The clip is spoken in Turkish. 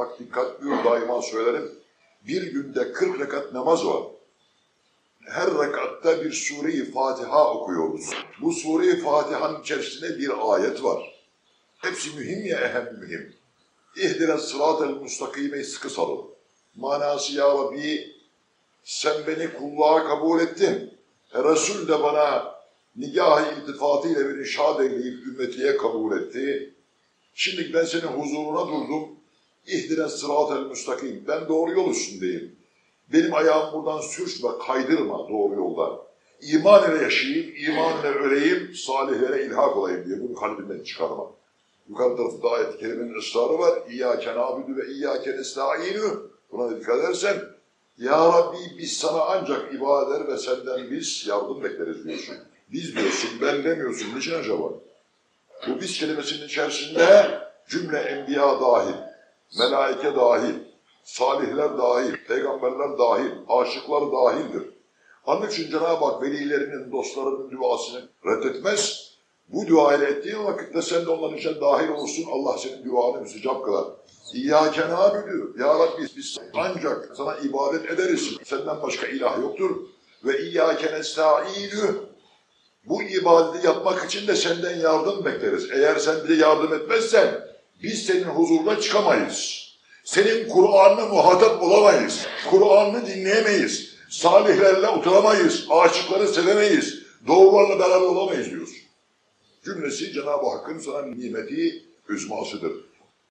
Bak dikkat buyur daima söylerim. Bir günde 40 rekat namaz var. Her rekatta bir sure-i Fatiha okuyoruz. Bu sure-i Fatiha'nın içerisinde bir ayet var. Hepsi mühim ya ehem mühim. İhdine sırat-el mustakimeyi sıkı sarıl. Manası ya Rabbi sen beni kulluğa kabul ettin. E, Resul de bana nigah-ı iltifatıyla beni şad eyleyip ümmetiye kabul etti. Şimdi ben senin huzuruna durdum. İhdine sırat-el müstakim. Ben doğru yol üstündeyim. Benim ayağım buradan sürçme, kaydırma doğru yolda. İman ile yaşayayım, iman ile öleyim, salihlere ilhak olayım diye bunu kalbimden çıkarma. Yukarı tarafta ayet-i kerimenin ısrarı var. İyyâke nâbidu ve iyyâke nesta'inu. Buna dikkat edersen, Ya Rabbi biz sana ancak ibadet eder ve senden biz yardım bekleriz diyorsun. Biz diyorsun, ben demiyorsun. Niçin acaba? Bu biz kelimesinin içerisinde cümle enbiya dahil, melaike dahil, salihler dahil, peygamberler dahil, aşıklar dahildir. Onun için Cenab-ı Hak velilerinin, dostlarının duasını reddetmez. Bu dua ile ettiğin vakitte sen de onların içine dahil olursun. Allah senin duanı müstecap kılar. İyyâke nâbüdü. Ya Rabbi biz ancak sana ibadet ederiz. Senden başka ilah yoktur. Ve iyyâke nesta'înü. Bu ibadeti yapmak için de senden yardım bekleriz. Eğer sen bize yardım etmezsen biz senin huzuruna çıkamayız. Senin Kur'an'ına muhatap olamayız. Kur'an'ını dinleyemeyiz. Salihlerle oturamayız. Aşıkları sevemeyiz. Doğrularla beraber olamayız diyorsun. Cümlesi Cenab-ı Hakk'ın sana nimeti üzmasıdır.